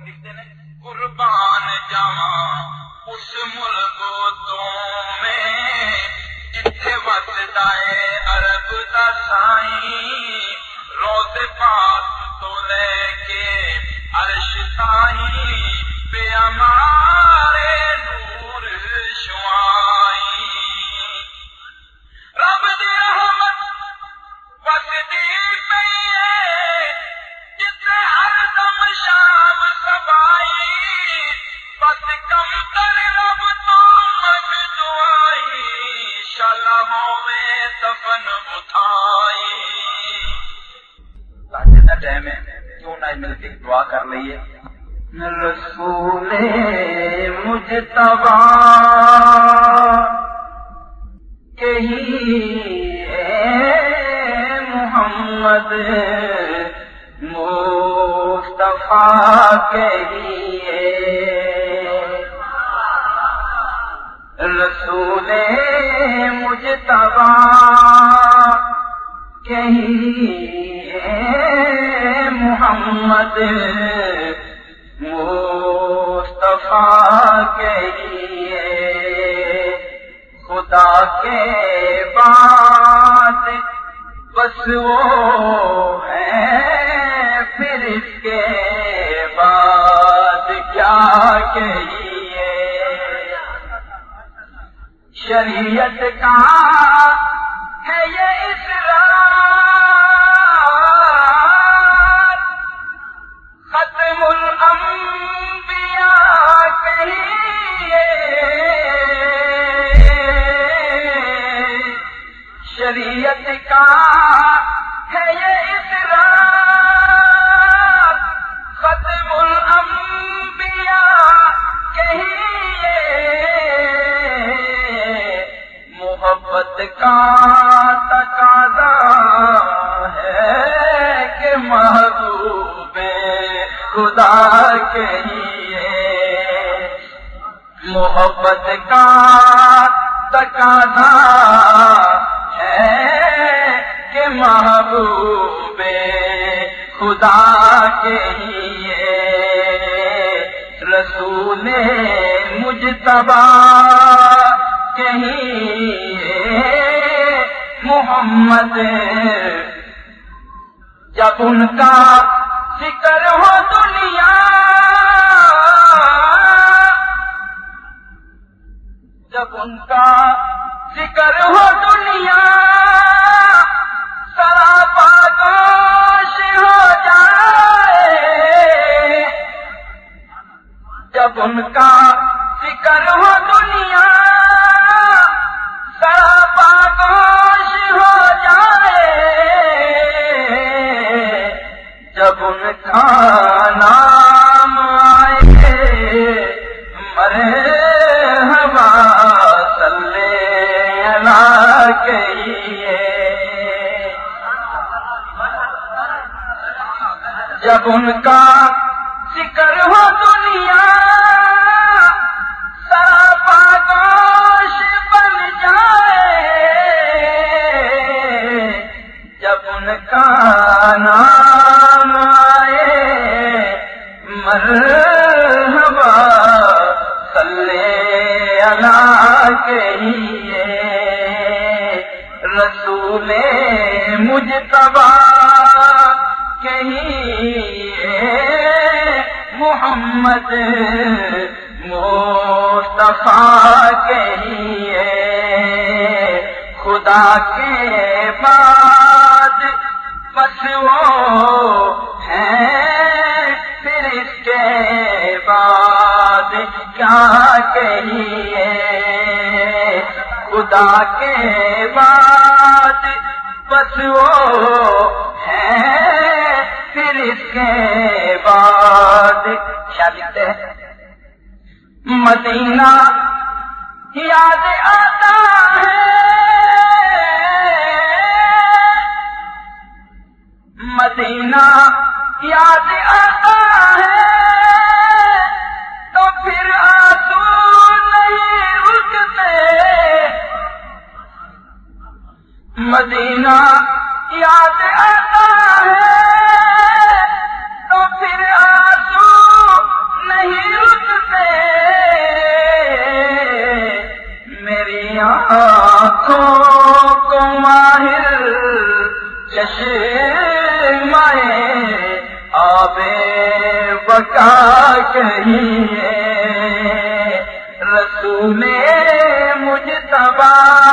لکھتے ہیں قربان جاوا اس ملک تو میں جتنے وقت دائے عرب دا سائی روز پاس تو لے کے عرش تائی بے ہمارے ٹائم ہے کیوں نہ مل کے دعا کر لئیے رسول مجتبا کہی اے محمد مصطفیٰ کہیے رسول مجتبا کہیے محمد مصطفیٰ کہیے خدا کے بعد بس وہ کہیے شریعت کا ہے یہ اسرار۔ ختم الانبیاء کہیے شریعت کا ہے یہ محبت کا تقاضا ہے کہ محبوب خدا کہیے محبت کا تقاضا ہے کہ محبوب خدا کہیے رسول مجتبا کہیے محمد۔ جب ان کا ذکر ہو دنیا، جب ان کا ذکر ہو دنیا سراپا گوش ہو جائے۔ جب ان کا ذکر ہو دنیا سراپا اللہ کہیے جب ان کا ذکر ہو دنیا سراپا گوش بن جائے۔ جب ان کا نام آئے، مرحبا، صلی اللہ کہیے رسول مجتبا کہیے محمد مصطفیٰ کہیے خدا کے بعد بس وہ ہے پھر اس کے بعد کیا کہیے خدا کے بعد بس وہ ہے پھر اس کے بعد چلتے مدینہ یاد آتا ہے۔ مدینہ یاد آتا مدینہ یاد آتا ہے، تو پھر آسو نہیں رکتے میری آنکھوں کو ماہر چشمائے، آبے بکا کہیے۔ رسول مجھ تباہ